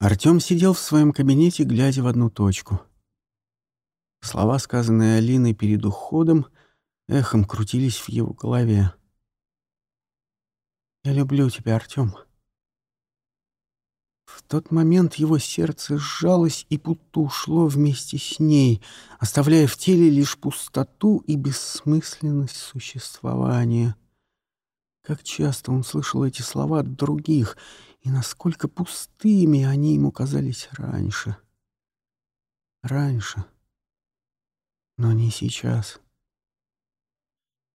Артем сидел в своем кабинете, глядя в одну точку. Слова, сказанные Алиной перед уходом, эхом крутились в его голове. «Я люблю тебя, Артем». В тот момент его сердце сжалось и будто ушло вместе с ней, оставляя в теле лишь пустоту и бессмысленность существования. Как часто он слышал эти слова от других — и насколько пустыми они ему казались раньше. Раньше. Но не сейчас.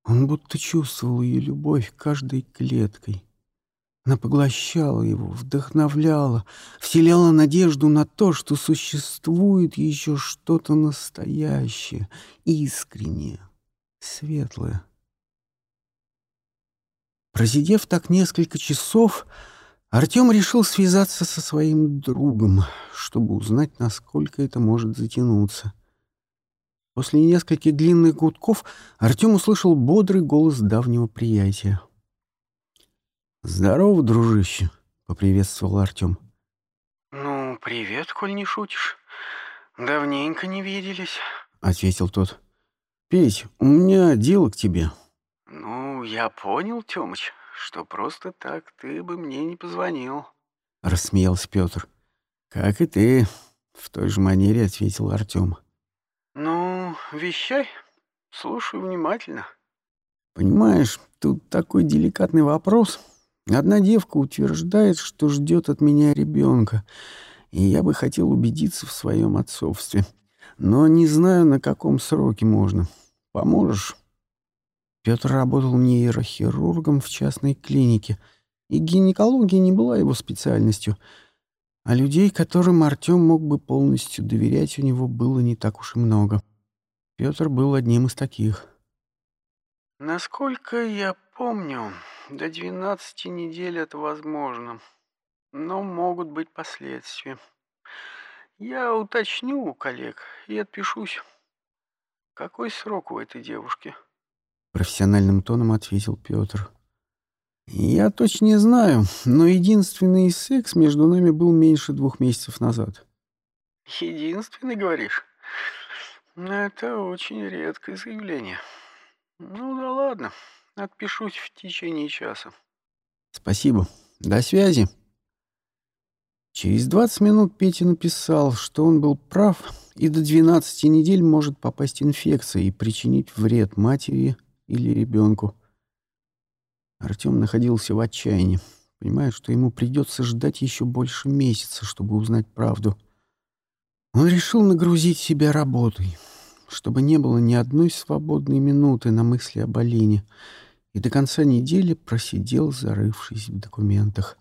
Он будто чувствовал ее любовь каждой клеткой. Она поглощала его, вдохновляла, вселяла надежду на то, что существует еще что-то настоящее, искреннее, светлое. Просидев так несколько часов, Артем решил связаться со своим другом, чтобы узнать, насколько это может затянуться. После нескольких длинных гудков Артем услышал бодрый голос давнего приятия. «Здорово, дружище!» — поприветствовал Артем. «Ну, привет, коль не шутишь. Давненько не виделись», — ответил тот. «Петь, у меня дело к тебе». «Ну, я понял, Тёмыч что просто так ты бы мне не позвонил. Рассмеялся Петр. Как и ты, в той же манере ответил Артем. Ну, вещай, слушаю внимательно. Понимаешь, тут такой деликатный вопрос. Одна девка утверждает, что ждет от меня ребенка, и я бы хотел убедиться в своем отцовстве. Но не знаю, на каком сроке можно. Поможешь? Петр работал нейрохирургом в частной клинике, и гинекология не была его специальностью. А людей, которым Артем мог бы полностью доверять, у него было не так уж и много. Петр был одним из таких. «Насколько я помню, до 12 недель это возможно, но могут быть последствия. Я уточню у коллег и отпишусь. Какой срок у этой девушки?» Профессиональным тоном ответил Петр. Я точно не знаю, но единственный секс между нами был меньше двух месяцев назад. Единственный, говоришь? Это очень редкое заявление. Ну да ладно, отпишусь в течение часа. Спасибо. До связи. Через 20 минут Петя написал, что он был прав, и до 12 недель может попасть инфекция и причинить вред матери или ребенку. Артем находился в отчаянии, понимая, что ему придется ждать еще больше месяца, чтобы узнать правду. Он решил нагрузить себя работой, чтобы не было ни одной свободной минуты на мысли об Алине, и до конца недели просидел, зарывшись в документах.